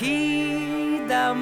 vida